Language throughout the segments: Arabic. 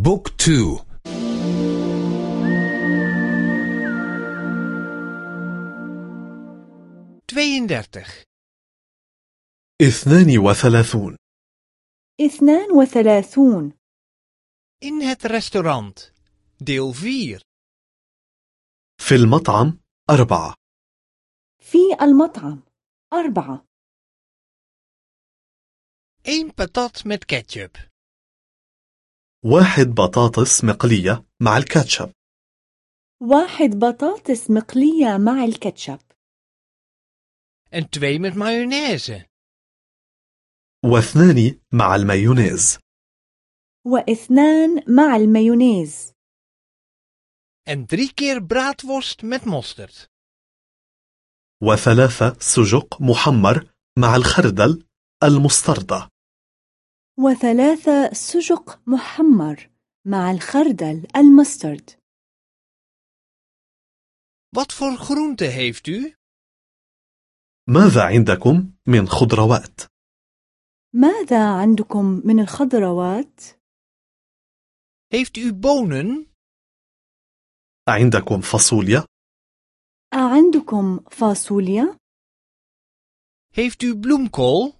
بوك تو. اثنان وثلاثون. اثنان وثلاثون. In het restaurant. Deel 4 في المطعم أربعة. في المطعم أربعة. Één patat met ketchup. واحد بطاطس مقلية مع الكاتشب. واحد بطاطس مقلية مع الكاتشب. En twee met mayonaise. واثنان مع المايونيز. وإثنان مع المايونيز. En drie keer braadworst met mosterd. وثلاثة سجق محمر مع الخردل المستردة. وثلاثة سجق محمر مع الخردل المسترد wat voor groente heeft u ماذا عندكم من خضروات؟ ماذا عندكم من الخضروات؟ heeft u bonen عندكم فاصوليا؟ أعندكم فاصوليا؟ heeft u bloemkool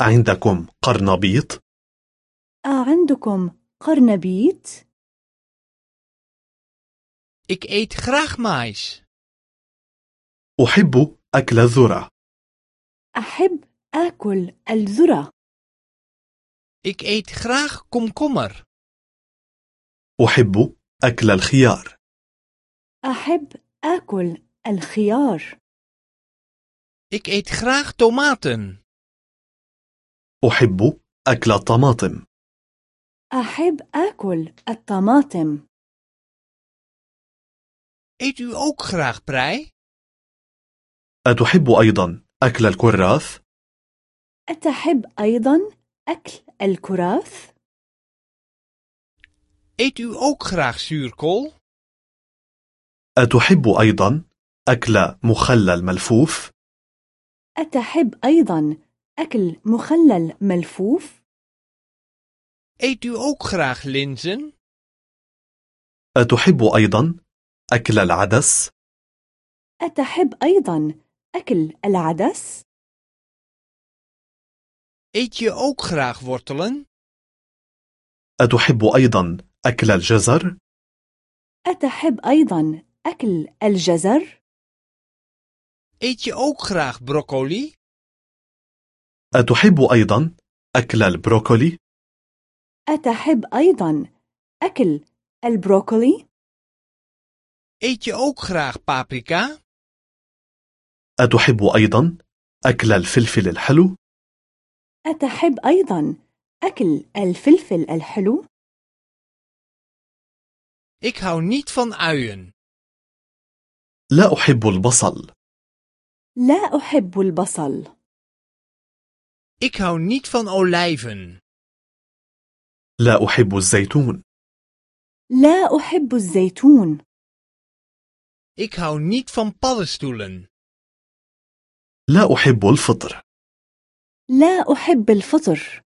عندكم قرنبيط؟ أعندكم قرنبيط؟ ik eet graag mais. أحب أكل الذرة. أحب آكل الذرة. Ik eet graag komkommer. أحب أكل الخيار. أحب آكل الخيار. Ik eet graag tomaten. أحب أكل الطماطم أحب آكل الطماطم eet u ook graag prei أتحب أيضا أكل الكراث؟ أتحب أيضا أكل الكراث؟ eet u ook graag zuurkool أتحب أيضا أكل مخلل ملفوف؟ أتحب أيضا أكل مخلل ملفوف؟ eet u ook graag linzen أتحب أيضا أكل العدس؟ أتحب أيضا أكل العدس؟ eet je ook graag wortelen أتحب أيضا أكل الجزر؟ أتحب أيضا أكل الجزر؟ eet je ook graag broccoli أتحب أيضا أكل البروكولي؟ أتحب أيضا أكل البروكولي؟ eet je ook graag paprika أتحب أيضا أكل الفلفل الحلو؟ أتحب أيضا أكل الفلفل الحلو؟ ik hou niet van uien لا أحب البصل لا أحب البصل ik hou niet van olijven. لا أحب الزيتون. لا أحب الزيتون. Ik hou niet van paddenstoelen. لا أحب الفطر. لا أحب الفطر.